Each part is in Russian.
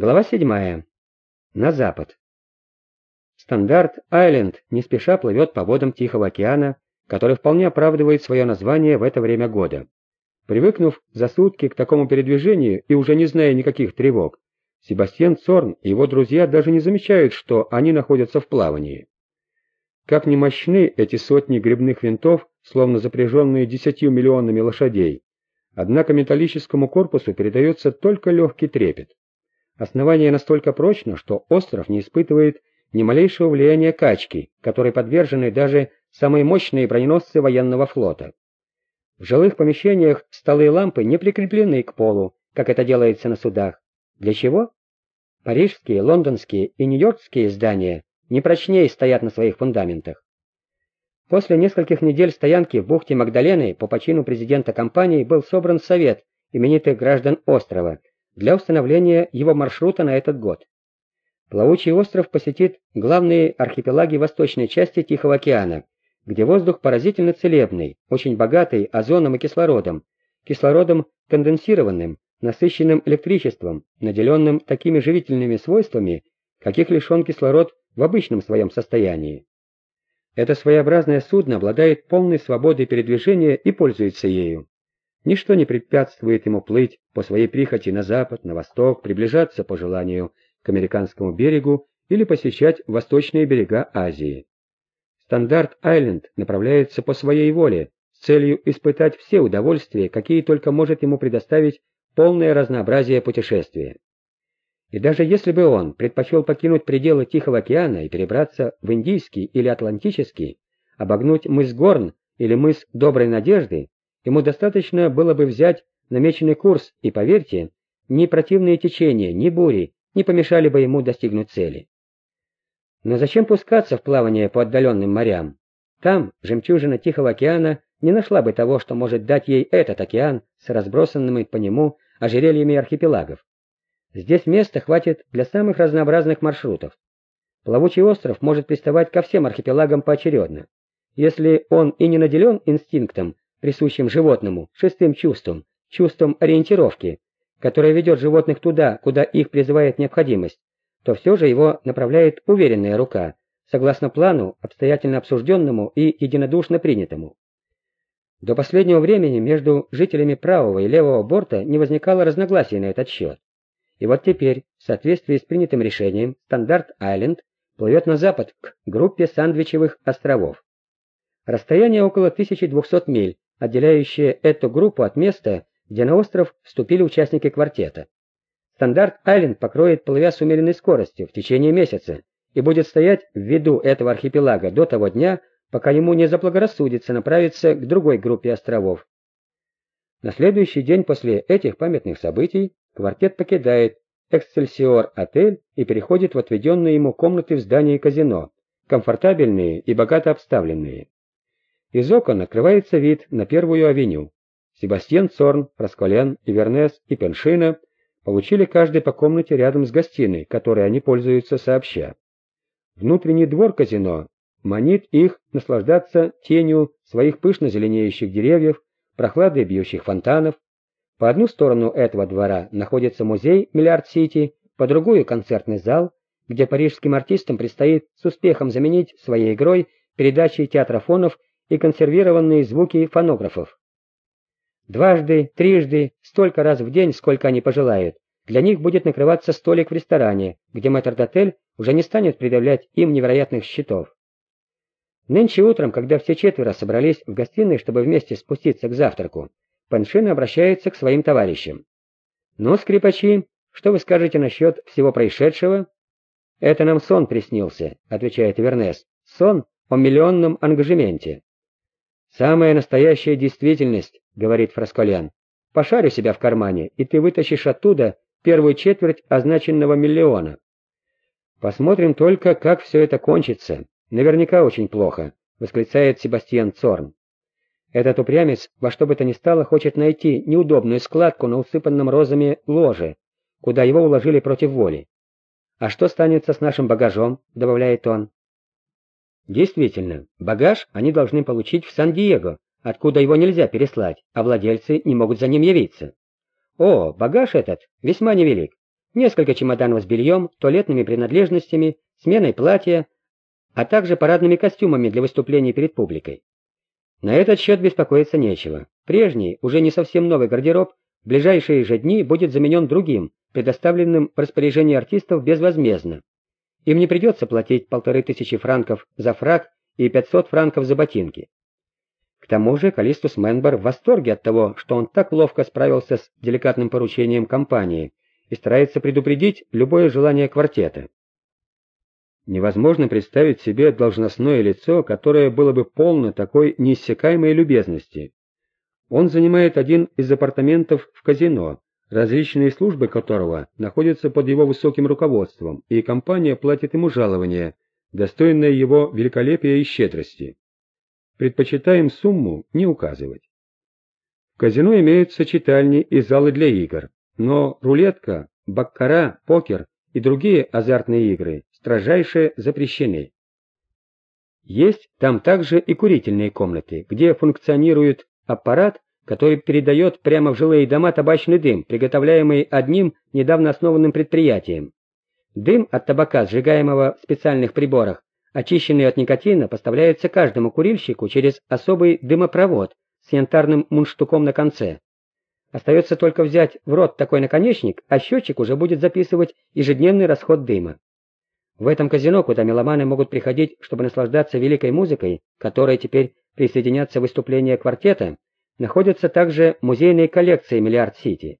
Глава 7. На запад. Стандарт-Айленд не спеша плывет по водам Тихого океана, который вполне оправдывает свое название в это время года. Привыкнув за сутки к такому передвижению и уже не зная никаких тревог, Себастьян Цорн и его друзья даже не замечают, что они находятся в плавании. Как ни мощны эти сотни грибных винтов, словно запряженные десятью миллионами лошадей, однако металлическому корпусу передается только легкий трепет. Основание настолько прочно, что остров не испытывает ни малейшего влияния качки, которой подвержены даже самые мощные броненосцы военного флота. В жилых помещениях столы и лампы не прикреплены к полу, как это делается на судах. Для чего? Парижские, лондонские и нью-йоркские здания не прочнее стоят на своих фундаментах. После нескольких недель стоянки в бухте Магдалены по почину президента компании был собран совет именитых граждан острова, для установления его маршрута на этот год. Плавучий остров посетит главные архипелаги восточной части Тихого океана, где воздух поразительно целебный, очень богатый озоном и кислородом, кислородом конденсированным, насыщенным электричеством, наделенным такими живительными свойствами, каких лишен кислород в обычном своем состоянии. Это своеобразное судно обладает полной свободой передвижения и пользуется ею. Ничто не препятствует ему плыть по своей прихоти на запад, на восток, приближаться по желанию к американскому берегу или посещать восточные берега Азии. Стандарт-Айленд направляется по своей воле с целью испытать все удовольствия, какие только может ему предоставить полное разнообразие путешествия. И даже если бы он предпочел покинуть пределы Тихого океана и перебраться в Индийский или Атлантический, обогнуть мыс Горн или мыс Доброй Надежды, Ему достаточно было бы взять намеченный курс, и, поверьте, ни противные течения, ни бури не помешали бы ему достигнуть цели. Но зачем пускаться в плавание по отдаленным морям? Там жемчужина Тихого океана не нашла бы того, что может дать ей этот океан с разбросанными по нему ожерельями архипелагов. Здесь места хватит для самых разнообразных маршрутов. Плавучий остров может приставать ко всем архипелагам поочередно. Если он и не наделен инстинктом, присущим животному, шестым чувством, чувством ориентировки, которое ведет животных туда, куда их призывает необходимость, то все же его направляет уверенная рука, согласно плану, обстоятельно обсужденному и единодушно принятому. До последнего времени между жителями правого и левого борта не возникало разногласий на этот счет. И вот теперь, в соответствии с принятым решением, Стандарт-Айленд плывет на запад к группе Сандвичевых островов. Расстояние около 1200 миль, отделяющее эту группу от места, где на остров вступили участники квартета. Стандарт-Айленд покроет, плывя с умеренной скоростью, в течение месяца и будет стоять в виду этого архипелага до того дня, пока ему не заблагорассудится направиться к другой группе островов. На следующий день после этих памятных событий квартет покидает Эксцельсиор-отель и переходит в отведенные ему комнаты в здании казино, комфортабельные и богато обставленные. Из окон открывается вид на Первую авеню. Себастьян Цорн, Расколян, Ивернес и Пеншина получили каждый по комнате рядом с гостиной, которой они пользуются сообща. Внутренний двор казино манит их наслаждаться тенью своих пышно зеленеющих деревьев, прохладой бьющих фонтанов. По одну сторону этого двора находится музей Миллиард-Сити, по другую — концертный зал, где парижским артистам предстоит с успехом заменить своей игрой передачи театрофонов и консервированные звуки фонографов. Дважды, трижды, столько раз в день, сколько они пожелают, для них будет накрываться столик в ресторане, где мэтр-дотель уже не станет предъявлять им невероятных счетов. Нынче утром, когда все четверо собрались в гостиной, чтобы вместе спуститься к завтраку, Паншин обращается к своим товарищам. «Ну, скрипачи, что вы скажете насчет всего происшедшего?» «Это нам сон приснился», — отвечает Вернес. «Сон о миллионном ангажементе». «Самая настоящая действительность», — говорит Фрасколян. «Пошарю себя в кармане, и ты вытащишь оттуда первую четверть означенного миллиона». «Посмотрим только, как все это кончится. Наверняка очень плохо», — восклицает Себастьян Цорн. Этот упрямец во что бы то ни стало хочет найти неудобную складку на усыпанном розами ложе, куда его уложили против воли. «А что станется с нашим багажом?» — добавляет он. Действительно, багаж они должны получить в Сан-Диего, откуда его нельзя переслать, а владельцы не могут за ним явиться. О, багаж этот весьма невелик. несколько чемоданов с бельем, туалетными принадлежностями, сменой платья, а также парадными костюмами для выступлений перед публикой. На этот счет беспокоиться нечего. Прежний, уже не совсем новый гардероб в ближайшие же дни будет заменен другим, предоставленным в распоряжение артистов безвозмездно. Им не придется платить полторы тысячи франков за фраг и 500 франков за ботинки. К тому же Калистус Менбер в восторге от того, что он так ловко справился с деликатным поручением компании и старается предупредить любое желание квартета. Невозможно представить себе должностное лицо, которое было бы полно такой неиссякаемой любезности. Он занимает один из апартаментов в казино, различные службы которого находятся под его высоким руководством, и компания платит ему жалование, достойное его великолепия и щедрости. Предпочитаем сумму не указывать. В казино имеются читальни и залы для игр, но рулетка, баккара, покер и другие азартные игры строжайше запрещены. Есть там также и курительные комнаты, где функционирует аппарат, который передает прямо в жилые дома табачный дым, приготовляемый одним недавно основанным предприятием. Дым от табака, сжигаемого в специальных приборах, очищенный от никотина, поставляется каждому курильщику через особый дымопровод с янтарным мундштуком на конце. Остается только взять в рот такой наконечник, а счетчик уже будет записывать ежедневный расход дыма. В этом казино, куда меломаны могут приходить, чтобы наслаждаться великой музыкой, которой теперь присоединятся выступления квартета, находятся также музейные коллекции Миллиард-Сити.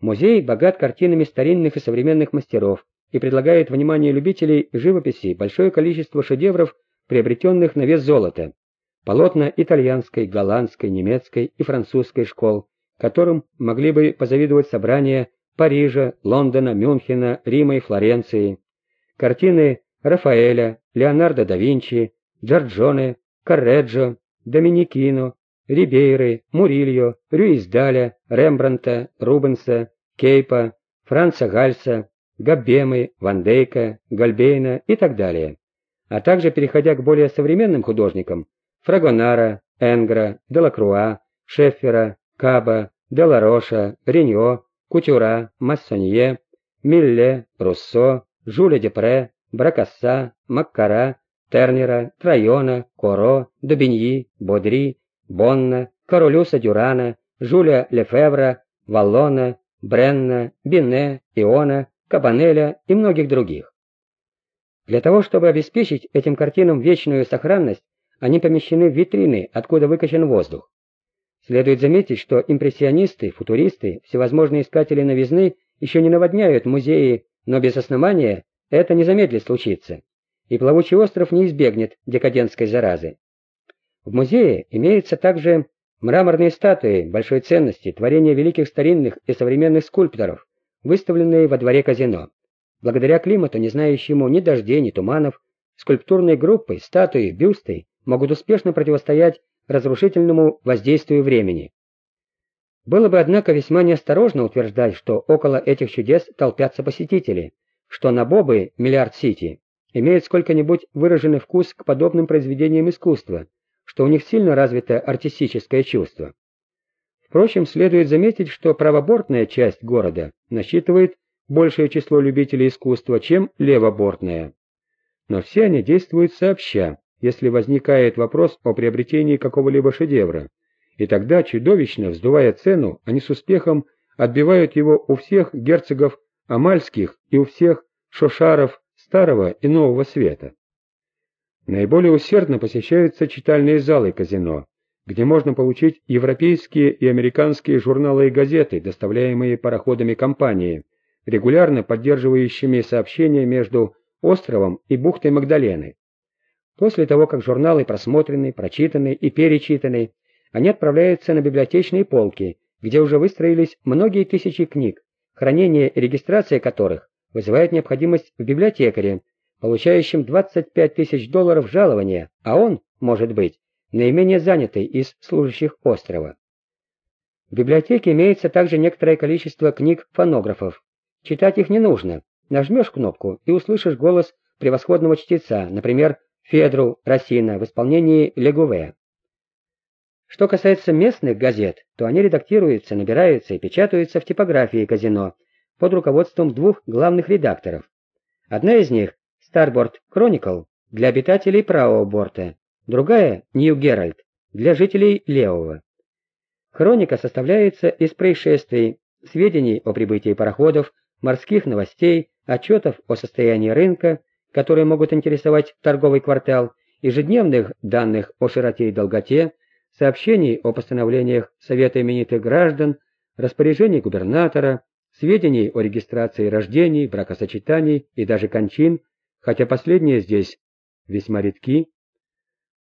Музей богат картинами старинных и современных мастеров и предлагает вниманию любителей живописи большое количество шедевров, приобретенных на вес золота, полотна итальянской, голландской, немецкой и французской школ, которым могли бы позавидовать собрания Парижа, Лондона, Мюнхена, Рима и Флоренции, картины Рафаэля, Леонардо да Винчи, Джорджоне, Корреджо, Доминикино, Рибейры, Мурильо, Рюиздаля, Рембранта, Рубенса, Кейпа, Франца Гальса, Габбемы, Ван Дейка, Гальбейна и так далее, а также переходя к более современным художникам Фрагонара, Энгра, Делакруа, Шеффера, Каба, Делароша, Реньо, Кутюра, Массонье, Милле, Руссо, Жюля Депре, Бракасса, Маккара, Тернера, Трайона, Коро, Дубиньи, Бодри, Бонна, Каролюса Дюрана, Жюля Лефевра, Валлона, Бренна, Бине, Иона, Кабанеля и многих других. Для того, чтобы обеспечить этим картинам вечную сохранность, они помещены в витрины, откуда выкачан воздух. Следует заметить, что импрессионисты, футуристы, всевозможные искатели новизны еще не наводняют музеи, но без основания это не замедлит случиться, и плавучий остров не избегнет декадентской заразы. В музее имеются также мраморные статуи большой ценности, творения великих старинных и современных скульпторов, выставленные во дворе казино. Благодаря климату, не знающему ни дождей, ни туманов, скульптурные группы, статуи, бюсты могут успешно противостоять разрушительному воздействию времени. Было бы, однако, весьма неосторожно утверждать, что около этих чудес толпятся посетители, что на Бобы, Миллиард-Сити, имеют сколько-нибудь выраженный вкус к подобным произведениям искусства, что у них сильно развито артистическое чувство. Впрочем, следует заметить, что правобортная часть города насчитывает большее число любителей искусства, чем левобортная. Но все они действуют сообща, если возникает вопрос о приобретении какого-либо шедевра, и тогда, чудовищно вздувая цену, они с успехом отбивают его у всех герцогов Амальских и у всех шошаров Старого и Нового Света. Наиболее усердно посещаются читальные залы казино, где можно получить европейские и американские журналы и газеты, доставляемые пароходами компании, регулярно поддерживающими сообщения между островом и бухтой Магдалены. После того, как журналы просмотрены, прочитаны и перечитаны, они отправляются на библиотечные полки, где уже выстроились многие тысячи книг, хранение и регистрация которых вызывает необходимость в библиотекаре, получающим 25 тысяч долларов жалования, а он, может быть, наименее занятый из служащих острова. В библиотеке имеется также некоторое количество книг-фонографов. Читать их не нужно. Нажмешь кнопку и услышишь голос превосходного чтеца, например, Федру Росина в исполнении Легуве. Что касается местных газет, то они редактируются, набираются и печатаются в типографии казино, под руководством двух главных редакторов. Одна из них — Starboard Chronicle для обитателей правого борта, другая — New Herald для жителей левого. Хроника составляется из происшествий, сведений о прибытии пароходов, морских новостей, отчетов о состоянии рынка, которые могут интересовать торговый квартал, ежедневных данных о широте и долготе, сообщений о постановлениях Совета именитых граждан, распоряжений губернатора, сведений о регистрации рождений, бракосочетаний и даже кончин, хотя последние здесь весьма редки.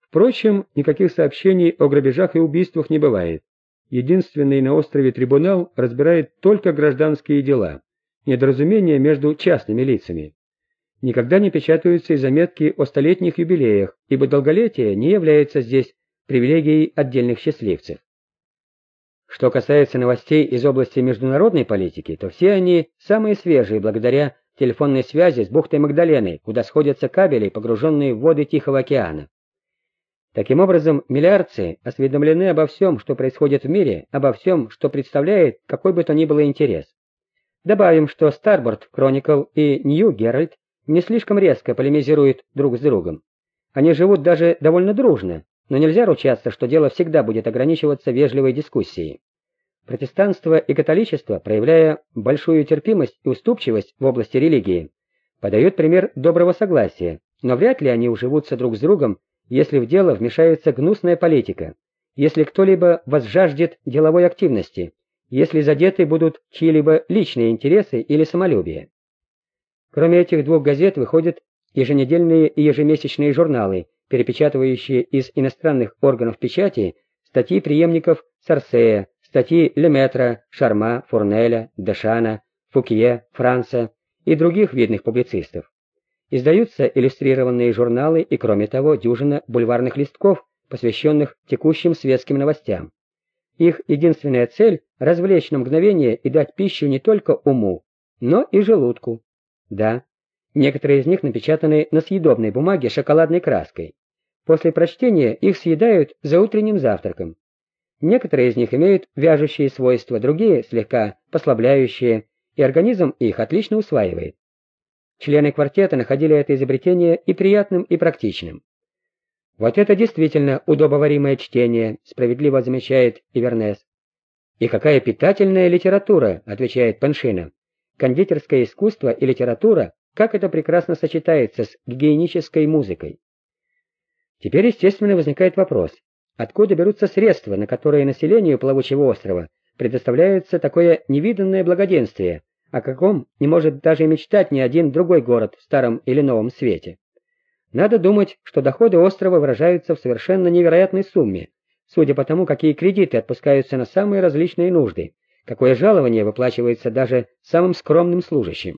Впрочем, никаких сообщений о грабежах и убийствах не бывает. Единственный на острове трибунал разбирает только гражданские дела, недоразумения между частными лицами. Никогда не печатаются и заметки о столетних юбилеях, ибо долголетие не является здесь привилегией отдельных счастливцев. Что касается новостей из области международной политики, то все они самые свежие благодаря телефонной связи с бухтой Магдаленой, куда сходятся кабели, погруженные в воды Тихого океана. Таким образом, миллиардцы осведомлены обо всем, что происходит в мире, обо всем, что представляет какой бы то ни было интерес. Добавим, что Starboard Chronicle и New Herald не слишком резко полемизируют друг с другом. Они живут даже довольно дружно, но нельзя ручаться, что дело всегда будет ограничиваться вежливой дискуссией. Протестанство и католичество, проявляя большую терпимость и уступчивость в области религии, подают пример доброго согласия, но вряд ли они уживутся друг с другом, если в дело вмешается гнусная политика, если кто-либо возжаждет деловой активности, если задеты будут чьи-либо личные интересы или самолюбие. Кроме этих двух газет выходят еженедельные и ежемесячные журналы, перепечатывающие из иностранных органов печати статьи преемников Сарсея, статьи Леметра, Шарма, Фурнеля, Дешана, Фукье, Франца и других видных публицистов. Издаются иллюстрированные журналы и, кроме того, дюжина бульварных листков, посвященных текущим светским новостям. Их единственная цель – развлечь на мгновение и дать пищу не только уму, но и желудку. Да, некоторые из них напечатаны на съедобной бумаге шоколадной краской. После прочтения их съедают за утренним завтраком. Некоторые из них имеют вяжущие свойства, другие слегка послабляющие, и организм их отлично усваивает. Члены квартета находили это изобретение и приятным, и практичным. «Вот это действительно удобоваримое чтение», — справедливо замечает Ивернес. «И какая питательная литература», — отвечает Паншина. «Кондитерское искусство и литература, как это прекрасно сочетается с гигиенической музыкой». Теперь, естественно, возникает вопрос, откуда берутся средства, на которые населению плавучего острова предоставляется такое невиданное благоденствие, о каком не может даже мечтать ни один другой город в старом или новом свете. Надо думать, что доходы острова выражаются в совершенно невероятной сумме, судя по тому, какие кредиты отпускаются на самые различные нужды, какое жалование выплачивается даже самым скромным служащим.